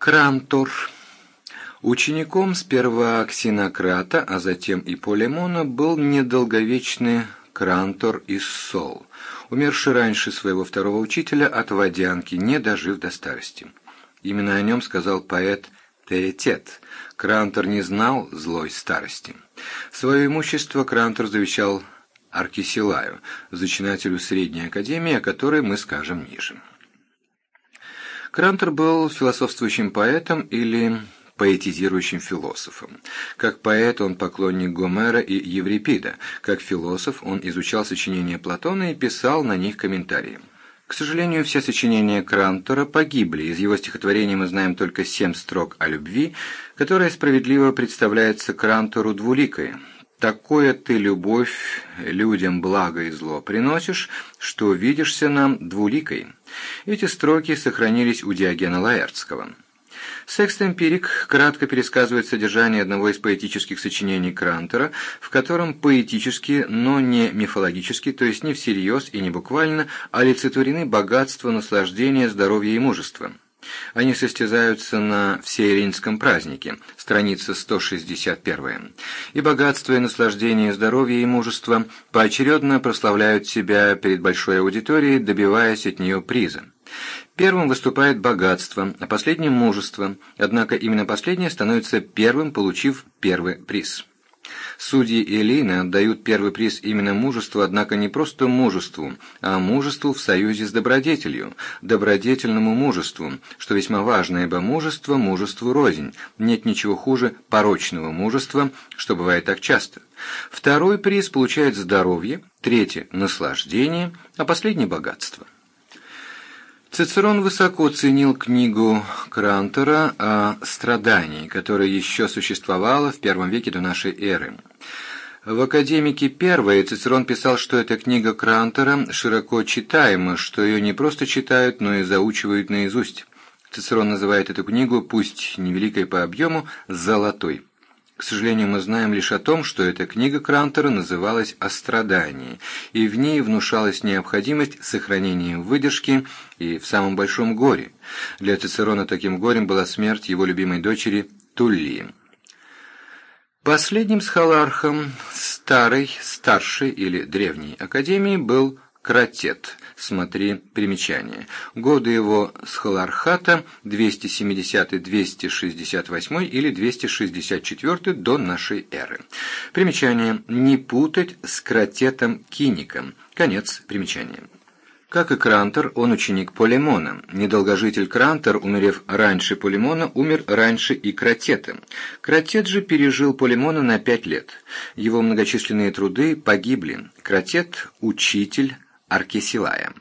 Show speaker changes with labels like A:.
A: Крантор. Учеником сперва Ксенократа, а затем и Полемона был недолговечный Крантор из Сол, умерший раньше своего второго учителя от водянки, не дожив до старости. Именно о нем сказал поэт Теретет. Крантор не знал злой старости. Свое имущество Крантор завещал Аркисилаю, зачинателю Средней Академии, о которой мы скажем ниже. Крантер был философствующим поэтом или поэтизирующим философом. Как поэт он поклонник Гомера и Еврипида, как философ он изучал сочинения Платона и писал на них комментарии. К сожалению, все сочинения Крантора погибли, из его стихотворений мы знаем только семь строк о любви, которая справедливо представляется Крантору двуликой, Такое ты, любовь, людям благо и зло приносишь, что видишься нам двуликой. Эти строки сохранились у Диогена Лаэртского. Секст-эмпирик кратко пересказывает содержание одного из поэтических сочинений Крантера, в котором поэтически, но не мифологически, то есть не всерьез и не буквально, олицетворены богатство, наслаждение, здоровье и мужество. Они состязаются на всеиринском празднике, страница 161. И богатство, и наслаждение, и здоровье, и мужество поочередно прославляют себя перед большой аудиторией, добиваясь от нее приза. Первым выступает богатство, а последним – мужество, однако именно последнее становится первым, получив первый приз. Судьи Элины отдают первый приз именно мужеству, однако не просто мужеству, а мужеству в союзе с добродетелью, добродетельному мужеству, что весьма важно, ибо мужество мужеству рознь, нет ничего хуже порочного мужества, что бывает так часто. Второй приз получает здоровье, третий – наслаждение, а последний – богатство. Цицерон высоко ценил книгу Крантера о страдании, которая еще существовала в первом веке до нашей эры. В «Академике первой» Цицерон писал, что эта книга Крантера широко читаема, что ее не просто читают, но и заучивают наизусть. Цицерон называет эту книгу, пусть невеликой по объему, «золотой». К сожалению, мы знаем лишь о том, что эта книга Крантера называлась «О страдании», и в ней внушалась необходимость сохранения выдержки и в самом большом горе. Для Цицерона таким горем была смерть его любимой дочери Туллии. Последним схолархом старой, старшей или древней академии был Кратет, смотри примечание. Годы его схолархата 270-268 или 264 до нашей эры. Примечание. Не путать с Кратетом Киником. Конец примечания. Как и Крантер, он ученик Полемона. Недолгожитель Крантер, умерев раньше Полемона, умер раньше и Кратета. Кратет же пережил Полемона на пять лет. Его многочисленные труды погибли. Кратет – учитель Аркесилая.